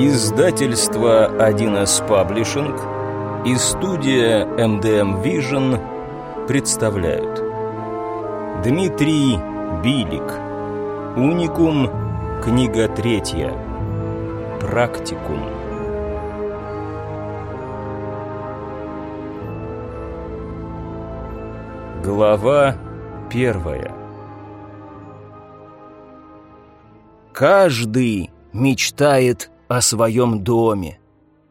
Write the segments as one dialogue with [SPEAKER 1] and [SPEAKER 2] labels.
[SPEAKER 1] Издательство 1С Паблишинг и студия MDM Vision представляют. Дмитрий Билик. Уникум. Книга третья. Практикум. Глава первая. Каждый мечтает о своем доме.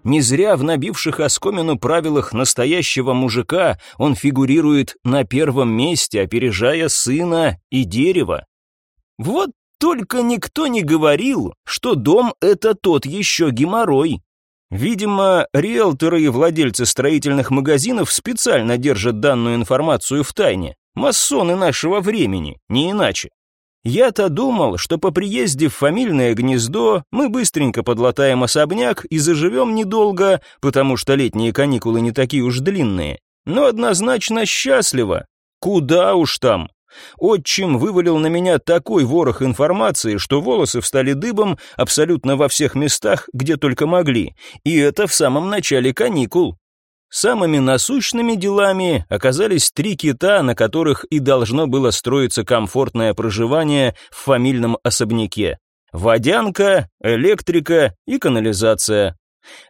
[SPEAKER 1] Не зря в набивших оскомину правилах настоящего мужика он фигурирует на первом месте, опережая сына и дерево. Вот только никто не говорил, что дом — это тот еще геморрой. Видимо, риэлторы и владельцы строительных магазинов специально держат данную информацию в тайне. Массоны нашего времени, не иначе. Я-то думал, что по приезде в фамильное гнездо мы быстренько подлатаем особняк и заживем недолго, потому что летние каникулы не такие уж длинные. Но однозначно счастливо. Куда уж там. Отчим вывалил на меня такой ворох информации, что волосы встали дыбом абсолютно во всех местах, где только могли. И это в самом начале каникул. Самыми насущными делами оказались три кита, на которых и должно было строиться комфортное проживание в фамильном особняке. Водянка, электрика и канализация.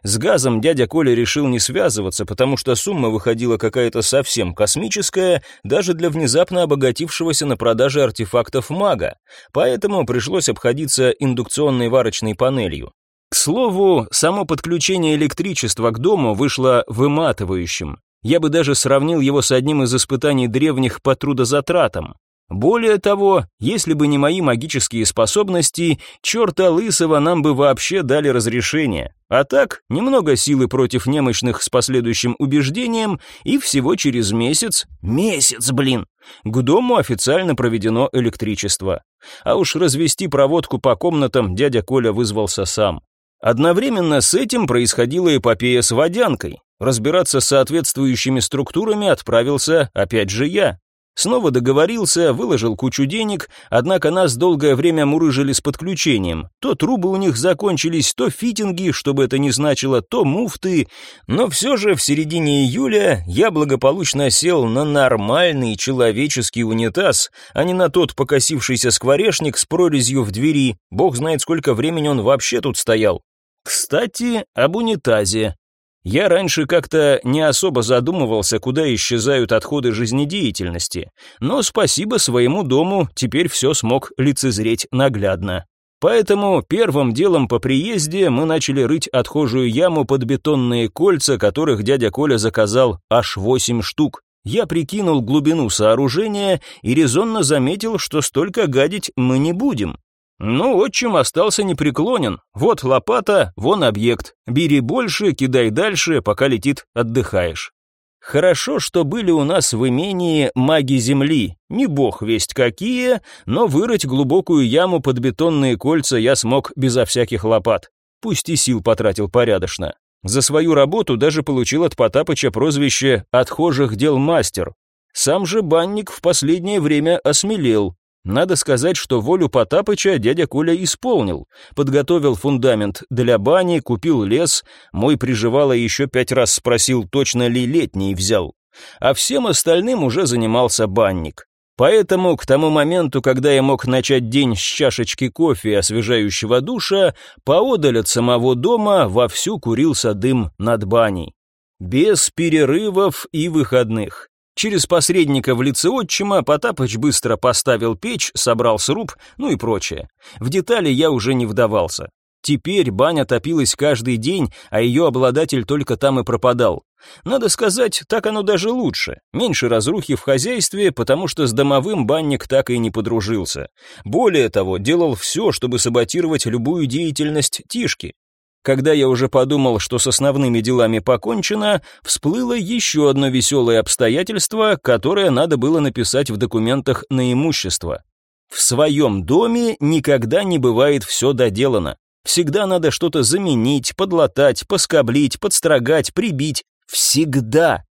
[SPEAKER 1] С газом дядя Коля решил не связываться, потому что сумма выходила какая-то совсем космическая, даже для внезапно обогатившегося на продаже артефактов мага, поэтому пришлось обходиться индукционной варочной панелью. К слову, само подключение электричества к дому вышло выматывающим. Я бы даже сравнил его с одним из испытаний древних по трудозатратам. Более того, если бы не мои магические способности, черта лысого нам бы вообще дали разрешение. А так, немного силы против немощных с последующим убеждением, и всего через месяц, месяц, блин, к дому официально проведено электричество. А уж развести проводку по комнатам дядя Коля вызвался сам. Одновременно с этим происходила эпопея с водянкой. Разбираться с соответствующими структурами отправился опять же я. Снова договорился, выложил кучу денег, однако нас долгое время мурыжили с подключением. То трубы у них закончились, то фитинги, что бы это ни значило, то муфты. Но все же в середине июля я благополучно сел на нормальный человеческий унитаз, а не на тот покосившийся скворечник с прорезью в двери. Бог знает, сколько времени он вообще тут стоял. Кстати, об унитазе. Я раньше как-то не особо задумывался, куда исчезают отходы жизнедеятельности, но спасибо своему дому теперь все смог лицезреть наглядно. Поэтому первым делом по приезде мы начали рыть отхожую яму под бетонные кольца, которых дядя Коля заказал аж восемь штук. Я прикинул глубину сооружения и резонно заметил, что столько гадить мы не будем. Ну, отчим остался непреклонен. Вот лопата, вон объект. Бери больше, кидай дальше, пока летит, отдыхаешь. Хорошо, что были у нас в имении маги земли. Не бог весть какие, но вырыть глубокую яму под бетонные кольца я смог безо всяких лопат. Пусть и сил потратил порядочно. За свою работу даже получил от Потапыча прозвище «отхожих дел мастер». Сам же банник в последнее время осмелел, надо сказать, что волю Потапыча дядя Коля исполнил. Подготовил фундамент для бани, купил лес, мой приживало еще пять раз спросил, точно ли летний взял. А всем остальным уже занимался банник. Поэтому к тому моменту, когда я мог начать день с чашечки кофе и освежающего душа, поодаль от самого дома вовсю курился дым над баней. Без перерывов и выходных. Через посредника в лице отчима Потапыч быстро поставил печь, собрал сруб, ну и прочее. В детали я уже не вдавался. Теперь баня топилась каждый день, а ее обладатель только там и пропадал. Надо сказать, так оно даже лучше. Меньше разрухи в хозяйстве, потому что с домовым банник так и не подружился. Более того, делал все, чтобы саботировать любую деятельность Тишки. Когда я уже подумал, что с основными делами покончено, всплыло еще одно веселое обстоятельство, которое надо было написать в документах на имущество. В своем доме никогда не бывает все доделано. Всегда надо что-то заменить, подлатать, поскоблить, подстрогать, прибить. Всегда.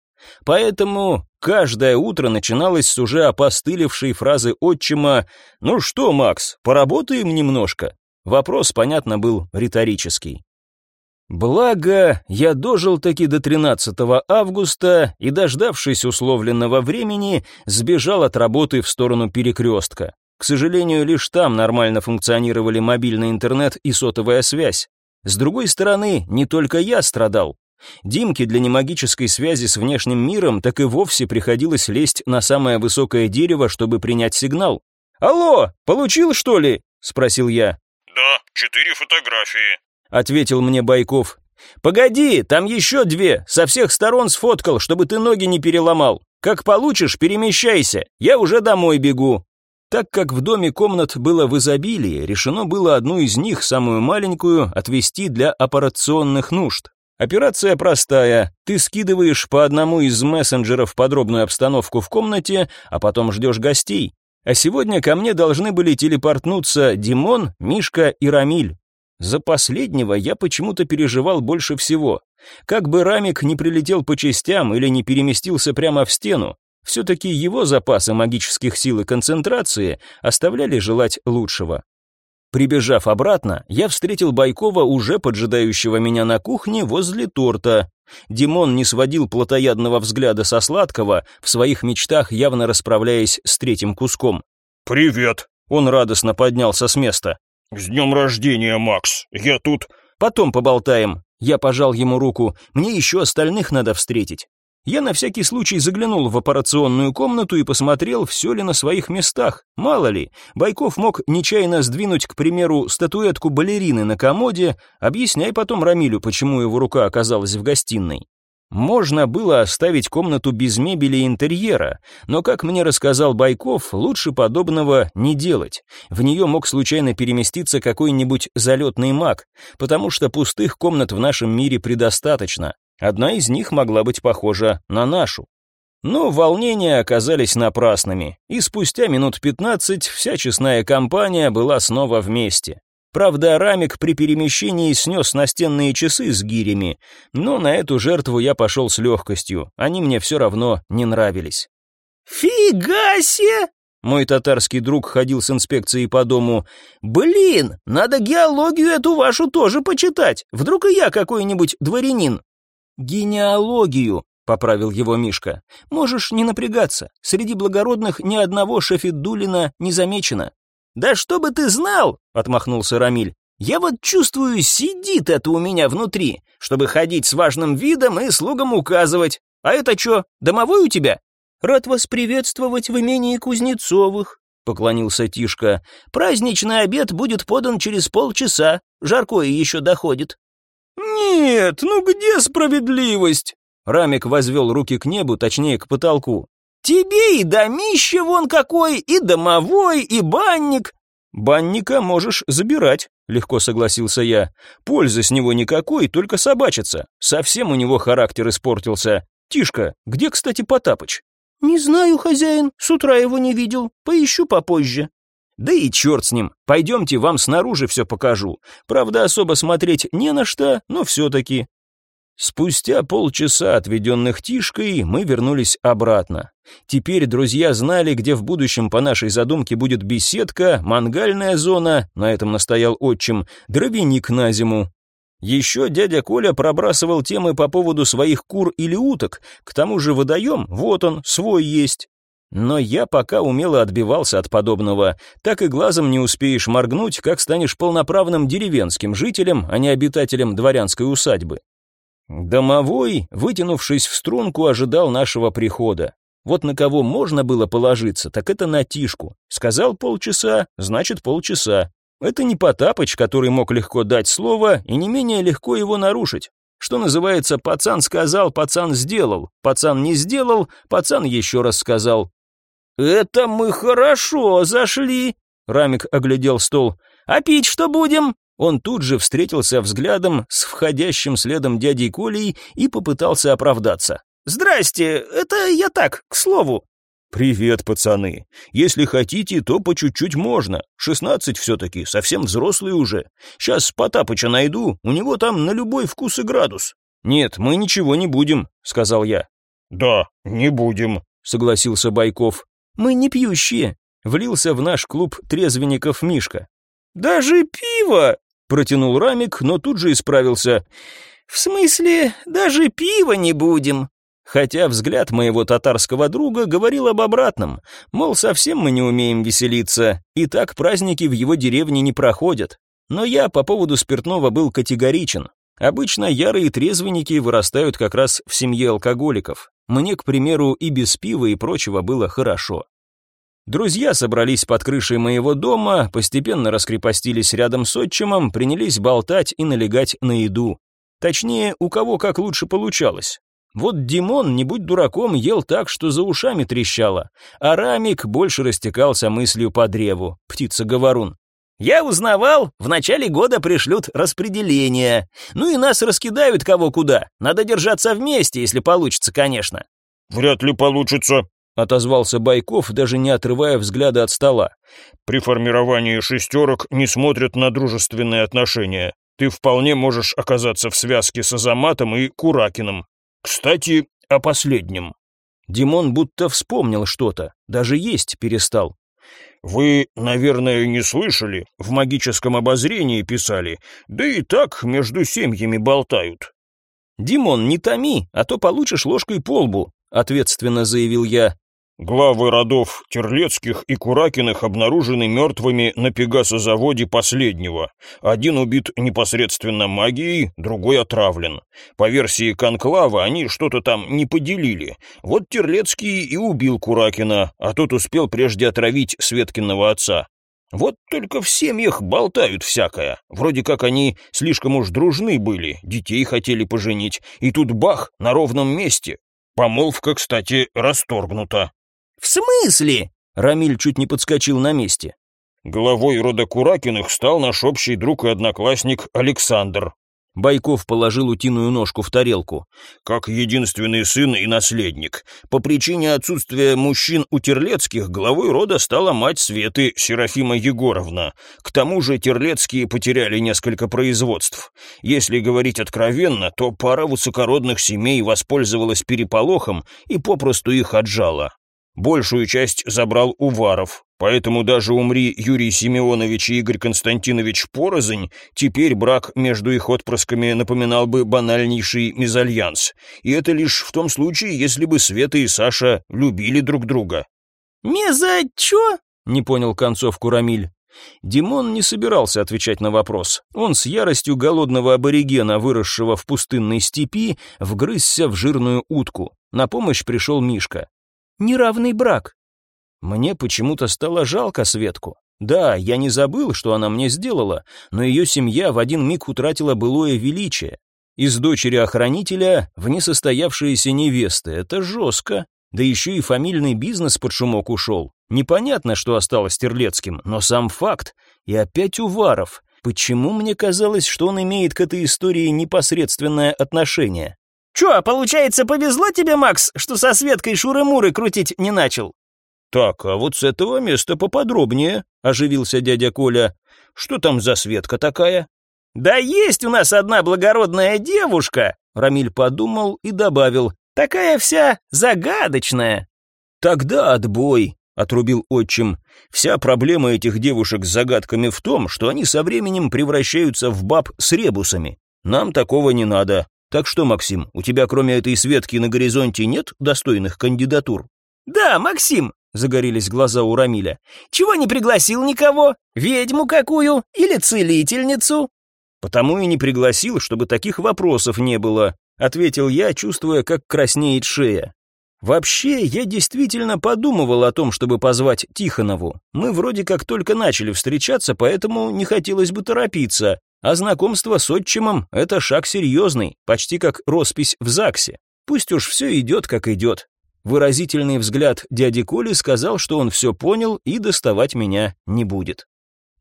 [SPEAKER 1] Поэтому каждое утро начиналось с уже опостылевшей фразы отчима «Ну что, Макс, поработаем немножко?» Вопрос, понятно, был риторический. Благо, я дожил таки до 13 августа и, дождавшись условленного времени, сбежал от работы в сторону перекрестка. К сожалению, лишь там нормально функционировали мобильный интернет и сотовая связь. С другой стороны, не только я страдал. Димке для немагической связи с внешним миром так и вовсе приходилось лезть на самое высокое дерево, чтобы принять сигнал. «Алло, получил, что ли?» — спросил я.
[SPEAKER 2] «Да, четыре фотографии», —
[SPEAKER 1] ответил мне Байков. «Погоди, там еще две, со всех сторон сфоткал, чтобы ты ноги не переломал. Как получишь, перемещайся, я уже домой бегу». Так как в доме комнат было в изобилии, решено было одну из них, самую маленькую, отвести для операционных нужд. Операция простая. Ты скидываешь по одному из мессенджеров подробную обстановку в комнате, а потом ждешь гостей. А сегодня ко мне должны были телепортнуться Димон, Мишка и Рамиль. За последнего я почему-то переживал больше всего. Как бы Рамик не прилетел по частям или не переместился прямо в стену, все-таки его запасы магических сил и концентрации оставляли желать лучшего. Прибежав обратно, я встретил Байкова, уже поджидающего меня на кухне возле торта. Димон не сводил плотоядного взгляда со сладкого, в своих мечтах явно расправляясь с третьим куском.
[SPEAKER 2] «Привет!»
[SPEAKER 1] Он радостно поднялся с места.
[SPEAKER 2] «С днем рождения, Макс! Я тут...»
[SPEAKER 1] «Потом поболтаем». Я пожал ему руку. «Мне еще остальных надо встретить». Я на всякий случай заглянул в операционную комнату и посмотрел, все ли на своих местах. Мало ли, Байков мог нечаянно сдвинуть, к примеру, статуэтку балерины на комоде, объясняй потом Рамилю, почему его рука оказалась в гостиной. Можно было оставить комнату без мебели и интерьера, но, как мне рассказал Байков, лучше подобного не делать. В нее мог случайно переместиться какой-нибудь залетный маг, потому что пустых комнат в нашем мире предостаточно. Одна из них могла быть похожа на нашу. Но волнения оказались напрасными, и спустя минут пятнадцать вся честная компания была снова вместе. Правда, Рамик при перемещении снес настенные часы с гирями, но на эту жертву я пошел с легкостью, они мне все равно не нравились.
[SPEAKER 3] «Фига себе!»
[SPEAKER 1] Мой татарский друг ходил с инспекцией по дому.
[SPEAKER 3] «Блин, надо геологию эту вашу тоже почитать. Вдруг и я какой-нибудь дворянин.
[SPEAKER 1] «Генеалогию», — поправил его Мишка. «Можешь не напрягаться. Среди благородных ни одного Шафидулина не замечено».
[SPEAKER 3] «Да чтобы ты знал», — отмахнулся Рамиль. «Я вот чувствую, сидит это у меня внутри, чтобы ходить с важным видом и слугам указывать. А это что, домовой у тебя?»
[SPEAKER 4] «Рад вас приветствовать в имении Кузнецовых», — поклонился Тишка.
[SPEAKER 3] «Праздничный обед будет подан через полчаса. Жаркое еще доходит».
[SPEAKER 5] «Нет, ну где справедливость?»
[SPEAKER 1] Рамик возвел руки к небу, точнее к потолку.
[SPEAKER 3] «Тебе и домище вон какой, и домовой, и банник».
[SPEAKER 1] «Банника можешь забирать», — легко согласился я. «Пользы с него никакой, только собачиться. Совсем у него характер испортился. Тишка, где, кстати, Потапыч?»
[SPEAKER 4] «Не знаю, хозяин, с утра его не видел. Поищу попозже».
[SPEAKER 1] Да и черт с ним, пойдемте, вам снаружи все покажу. Правда, особо смотреть не на что, но все-таки. Спустя полчаса, отведенных Тишкой, мы вернулись обратно. Теперь друзья знали, где в будущем по нашей задумке будет беседка, мангальная зона, на этом настоял отчим, дровяник на зиму. Еще дядя Коля пробрасывал темы по поводу своих кур или уток, к тому же водоем, вот он, свой есть. Но я пока умело отбивался от подобного. Так и глазом не успеешь моргнуть, как станешь полноправным деревенским жителем, а не обитателем дворянской усадьбы. Домовой, вытянувшись в струнку, ожидал нашего прихода. Вот на кого можно было положиться, так это на Тишку. Сказал полчаса, значит полчаса. Это не Потапыч, который мог легко дать слово, и не менее легко его нарушить. Что называется, пацан сказал, пацан сделал, пацан не сделал, пацан еще раз сказал.
[SPEAKER 3] «Это мы хорошо зашли», — Рамик оглядел стол. «А пить что будем?»
[SPEAKER 1] Он тут же встретился взглядом с входящим следом дядей Колей и попытался оправдаться.
[SPEAKER 3] «Здрасте, это я так, к слову».
[SPEAKER 1] «Привет, пацаны. Если хотите, то по чуть-чуть можно. Шестнадцать все-таки, совсем взрослый уже. Сейчас Потапыча найду, у него там на любой вкус и градус». «Нет, мы ничего не будем», — сказал я.
[SPEAKER 2] «Да, не будем», —
[SPEAKER 1] согласился Байков.
[SPEAKER 4] Мы не пьющие», —
[SPEAKER 1] влился в наш клуб трезвенников Мишка.
[SPEAKER 5] «Даже пиво!»
[SPEAKER 1] Протянул Рамик, но тут же исправился.
[SPEAKER 3] «В смысле, даже пива не будем?»
[SPEAKER 1] Хотя взгляд моего татарского друга говорил об обратном, мол, совсем мы не умеем веселиться, и так праздники в его деревне не проходят. Но я по поводу спиртного был категоричен. Обычно ярые трезвенники вырастают как раз в семье алкоголиков. Мне, к примеру, и без пива и прочего было хорошо. Друзья собрались под крышей моего дома, постепенно раскрепостились рядом с отчимом, принялись болтать и налегать на еду. Точнее, у кого как лучше получалось. Вот Димон, не будь дураком, ел так, что за ушами трещало, а Рамик больше растекался мыслью по древу, птица-говорун.
[SPEAKER 3] «Я узнавал, в начале года пришлют распределение. Ну и нас раскидают кого куда. Надо держаться вместе, если получится, конечно».
[SPEAKER 2] «Вряд ли получится», —
[SPEAKER 1] отозвался Байков, даже не отрывая взгляда от стола.
[SPEAKER 2] «При формировании шестерок не смотрят на дружественные отношения. Ты вполне можешь оказаться в связке с Азаматом и Куракиным. Кстати, о последнем.
[SPEAKER 1] Димон будто вспомнил что-то, даже есть перестал.
[SPEAKER 2] Вы, наверное, не слышали, в магическом обозрении писали, да и так между семьями болтают.
[SPEAKER 1] Димон, не томи, а то получишь ложкой по лбу, ответственно заявил я.
[SPEAKER 2] Главы родов Терлецких и Куракиных обнаружены мертвыми на Пегасозаводе последнего. Один убит непосредственно магией, другой отравлен. По версии Конклава, они что-то там не поделили. Вот Терлецкий и убил Куракина, а тот успел прежде отравить Светкиного отца. Вот только в семьях болтают всякое. Вроде как они слишком уж дружны были, детей хотели поженить, и тут бах, на ровном месте. Помолвка, кстати, расторгнута.
[SPEAKER 3] «В смысле?»
[SPEAKER 1] Рамиль чуть не подскочил на месте.
[SPEAKER 2] Главой рода Куракиных стал наш общий друг и одноклассник Александр.
[SPEAKER 1] Байков положил утиную ножку в тарелку.
[SPEAKER 2] Как единственный сын и наследник. По причине отсутствия мужчин у Терлецких главой рода стала мать Светы Серафима Егоровна. К тому же Терлецкие потеряли несколько производств. Если говорить откровенно, то пара высокородных семей воспользовалась переполохом и попросту их отжала. Большую часть забрал Уваров, поэтому даже умри Юрий Семенович и Игорь Константинович порознь, теперь брак между их отпрысками напоминал бы банальнейший мезальянс. И это лишь в том случае, если бы Света и Саша любили друг друга.
[SPEAKER 3] «Меза чё?»
[SPEAKER 1] — не понял концовку Рамиль. Димон не собирался отвечать на вопрос. Он с яростью голодного аборигена, выросшего в пустынной степи, вгрызся в жирную утку. На помощь пришел Мишка
[SPEAKER 3] неравный брак.
[SPEAKER 1] Мне почему-то стало жалко Светку. Да, я не забыл, что она мне сделала, но ее семья в один миг утратила былое величие. Из дочери охранителя в несостоявшиеся невесты. Это жестко. Да еще и фамильный бизнес под шумок ушел. Непонятно, что осталось Терлецким, но сам факт. И опять Уваров. Почему мне казалось, что он имеет к этой истории непосредственное отношение?
[SPEAKER 3] Чё, получается, повезло тебе, Макс, что со Светкой шуры-муры крутить не начал?»
[SPEAKER 1] «Так, а вот с этого места поподробнее», — оживился дядя Коля. «Что там за Светка такая?»
[SPEAKER 3] «Да есть у нас одна благородная девушка», — Рамиль подумал и добавил. «Такая вся загадочная».
[SPEAKER 1] «Тогда отбой», — отрубил отчим. «Вся проблема этих девушек с загадками в том, что они со временем превращаются в баб с ребусами. Нам такого не надо. Так что, Максим, у тебя кроме этой Светки на горизонте нет достойных кандидатур?
[SPEAKER 3] Да, Максим, загорелись глаза у Рамиля. Чего не пригласил никого? Ведьму какую или целительницу?
[SPEAKER 1] Потому и не пригласил, чтобы таких вопросов не было, ответил я, чувствуя, как краснеет шея. Вообще, я действительно подумывал о том, чтобы позвать Тихонову. Мы вроде как только начали встречаться, поэтому не хотелось бы торопиться. А знакомство с отчимом — это шаг серьезный, почти как роспись в ЗАГСе. Пусть уж все идет, как идет. Выразительный взгляд дяди Коли сказал, что он все понял и доставать меня не будет.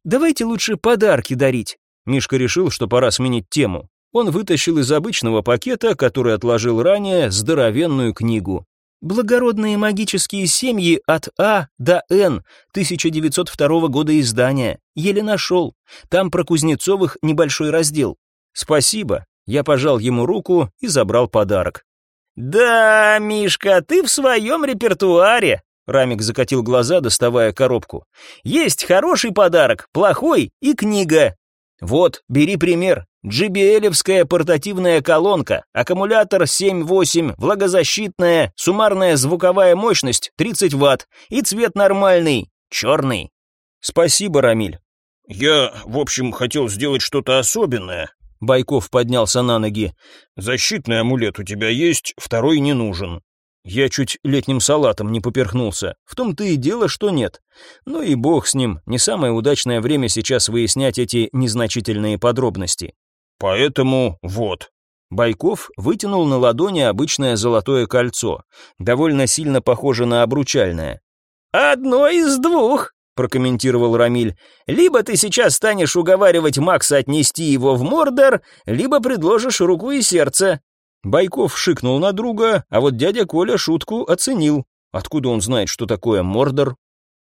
[SPEAKER 3] «Давайте лучше подарки дарить».
[SPEAKER 1] Мишка решил, что пора сменить тему. Он вытащил из обычного пакета, который отложил ранее, здоровенную книгу.
[SPEAKER 3] Благородные магические семьи от А до Н, 1902 года издания. Еле нашел. Там про Кузнецовых небольшой раздел.
[SPEAKER 1] Спасибо. Я пожал ему руку и забрал подарок.
[SPEAKER 3] Да, Мишка, ты в своем репертуаре. Рамик закатил глаза, доставая коробку. Есть хороший подарок, плохой и книга. Вот, бери пример. JBL-евская портативная колонка, аккумулятор 7-8, влагозащитная, суммарная звуковая мощность 30 Вт и цвет нормальный, черный.
[SPEAKER 1] Спасибо, Рамиль.
[SPEAKER 2] Я, в общем, хотел сделать что-то особенное.
[SPEAKER 1] Байков поднялся на ноги.
[SPEAKER 2] Защитный амулет у тебя есть, второй не нужен.
[SPEAKER 1] Я чуть летним салатом не поперхнулся. В том-то и дело, что нет. Ну и бог с ним, не самое удачное время сейчас выяснять эти незначительные подробности.
[SPEAKER 2] Поэтому вот.
[SPEAKER 1] Байков вытянул на ладони обычное золотое кольцо, довольно сильно похоже на обручальное.
[SPEAKER 3] «Одно из двух», — прокомментировал Рамиль. «Либо ты сейчас станешь уговаривать Макса отнести его в Мордор, либо предложишь руку и сердце».
[SPEAKER 1] Байков шикнул на друга, а вот дядя Коля шутку оценил. Откуда он знает, что такое Мордор?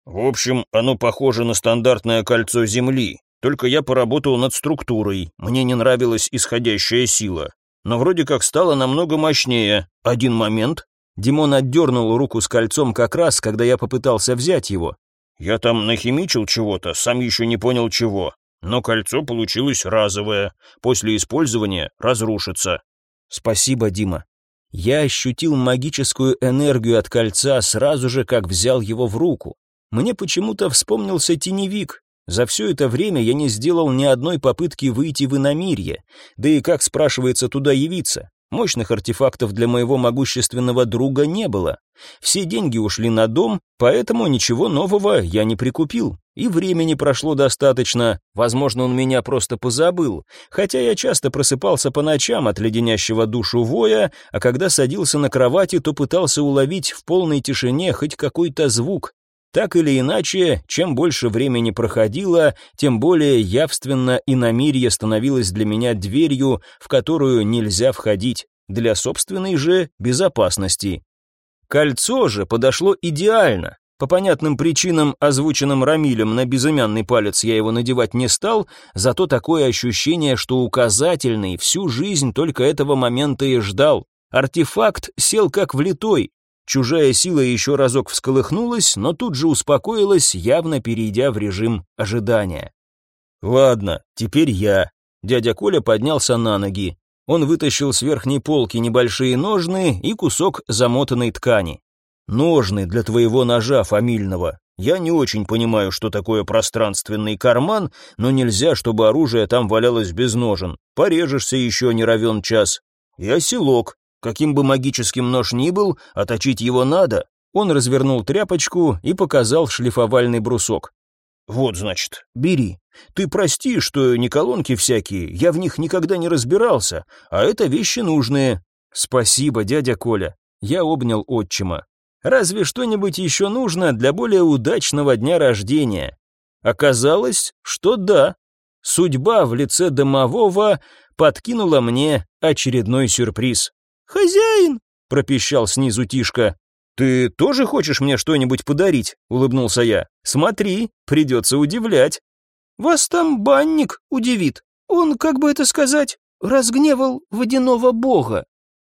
[SPEAKER 2] В общем, оно похоже на стандартное кольцо Земли, только я поработал над структурой, мне не нравилась исходящая сила. Но вроде как стало намного мощнее. Один момент.
[SPEAKER 1] Димон отдернул руку с кольцом как раз, когда я попытался взять его.
[SPEAKER 2] Я там нахимичил чего-то, сам еще не понял чего. Но кольцо получилось разовое. После использования разрушится.
[SPEAKER 1] Спасибо, Дима. Я ощутил магическую энергию от кольца сразу же, как взял его в руку. Мне почему-то вспомнился теневик. За все это время я не сделал ни одной попытки выйти в иномирье. Да и как, спрашивается, туда явиться? Мощных артефактов для моего могущественного друга не было. Все деньги ушли на дом, поэтому ничего нового я не прикупил. И времени прошло достаточно, возможно, он меня просто позабыл, хотя я часто просыпался по ночам от леденящего душу воя, а когда садился на кровати, то пытался уловить в полной тишине хоть какой-то звук, так или иначе, чем больше времени проходило, тем более явственно и намирье становилось для меня дверью, в которую нельзя входить, для собственной же безопасности. Кольцо же подошло идеально. По понятным причинам, озвученным Рамилем, на безымянный палец я его надевать не стал, зато такое ощущение, что указательный всю жизнь только этого момента и ждал. Артефакт сел как влитой, Чужая сила еще разок всколыхнулась, но тут же успокоилась, явно перейдя в режим ожидания. «Ладно, теперь я». Дядя Коля поднялся на ноги. Он вытащил с верхней полки небольшие ножны и кусок замотанной ткани. «Ножны для твоего ножа фамильного. Я не очень понимаю, что такое пространственный карман, но нельзя, чтобы оружие там валялось без ножен. Порежешься еще не равен час. И оселок, Каким бы магическим нож ни был, оточить его надо. Он развернул тряпочку и показал шлифовальный брусок. «Вот, значит, бери. Ты прости, что не колонки всякие, я в них никогда не разбирался, а это вещи нужные». «Спасибо, дядя Коля». Я обнял отчима. «Разве что-нибудь еще нужно для более удачного дня рождения?» Оказалось, что да. Судьба в лице домового подкинула мне очередной сюрприз.
[SPEAKER 3] «Хозяин!»
[SPEAKER 1] — пропищал снизу Тишка. «Ты тоже хочешь мне что-нибудь подарить?» — улыбнулся я. «Смотри, придется удивлять».
[SPEAKER 3] «Вас там банник удивит. Он, как бы это сказать, разгневал водяного бога».